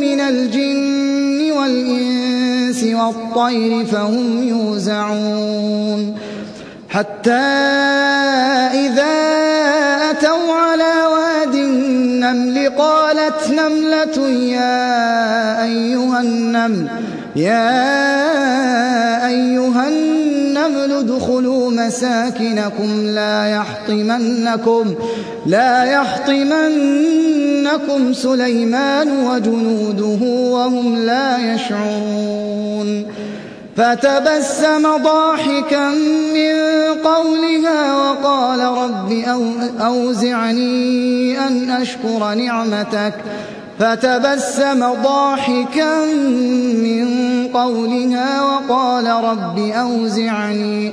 من الجن والإنس والطير فهم يوزعون. حتى إذا أتوا على واد النمل قالت نملة يا أيها النمل يا أيها النمل ادخلوا مساكنكم لا يحطمنكم لا يحطمنكم سليمان وجنوده وهم لا يشعرون فتبسم ضاحكا من قولها وقال رب أوزعني أن أشكر نعمتك فتبسم ضاحكا من قولها وقال رب أوزعني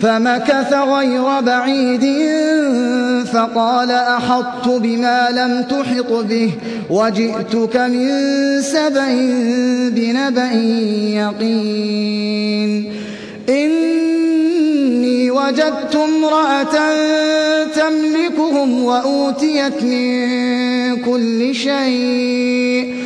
فمكث غير بعيد فقال أحطت بما لم تحط به وجئتك من سبأ بنبأ يقين. إني وجدت امرأة تملكهم وأوتيت من كل شيء.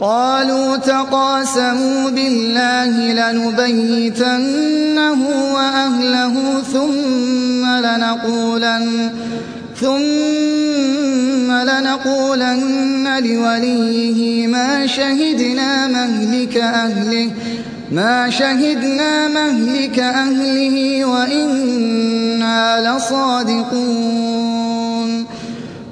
قالوا تقاسموا بالله لنبيتنه وأهله ثم لنقولن ثم لنقولن لوليه ما شهدنا مهلك أهله ما شهدنا مهلك أهله وإنا لصادقون.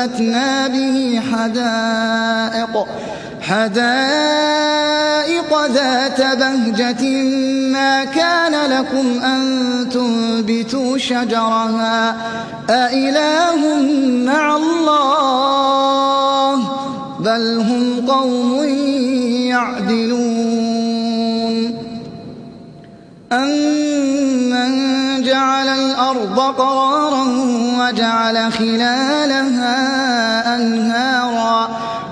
فأنبتنا به حدائق حدائق ذات بهجة ما كان لكم أن تنبتوا شجرها. أإله مع الله؟ بل هم قوم يعدلون. أمن جعل الأرض قرارا وجعل خلالها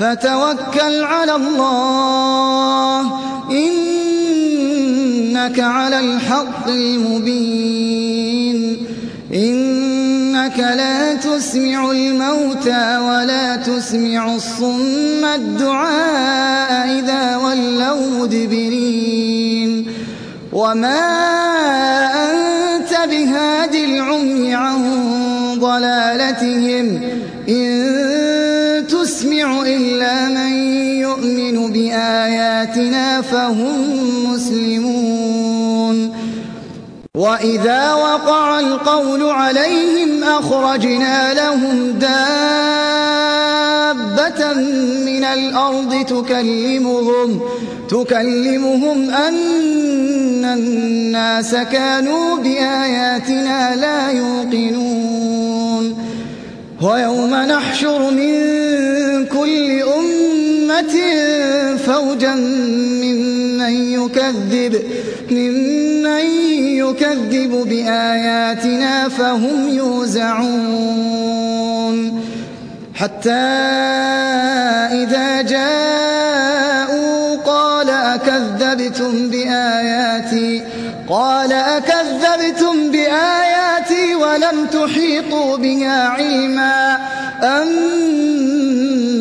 فتوكل على الله. إنك على الحق المبين. إنك لا تسمع الموتى ولا تسمع الصم الدعاء إذا ولوا مدبرين. وما أنت بهاد العمي عن ضلالتهم. بآياتنا فهم مسلمون وإذا وقع القول عليهم أخرجنا لهم دابة من الأرض تكلمهم تكلمهم أن الناس كانوا بآياتنا لا يوقنون ويوم نحشر من كل أمة فوجا ممن يكذب ممن يكذب بآياتنا فهم يوزعون. حتى إذا جاءوا قال أكذبتم بآياتي قال أكذبتم بآياتي ولم تحيطوا بها علما. أم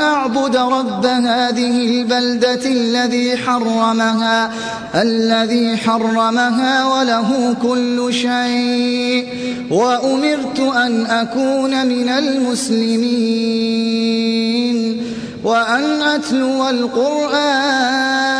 أن أعبد رب هذه البلدة الذي حرمها الذي حرمها وله كل شيء. وأمرت أن أكون من المسلمين وأن أتلو القرآن.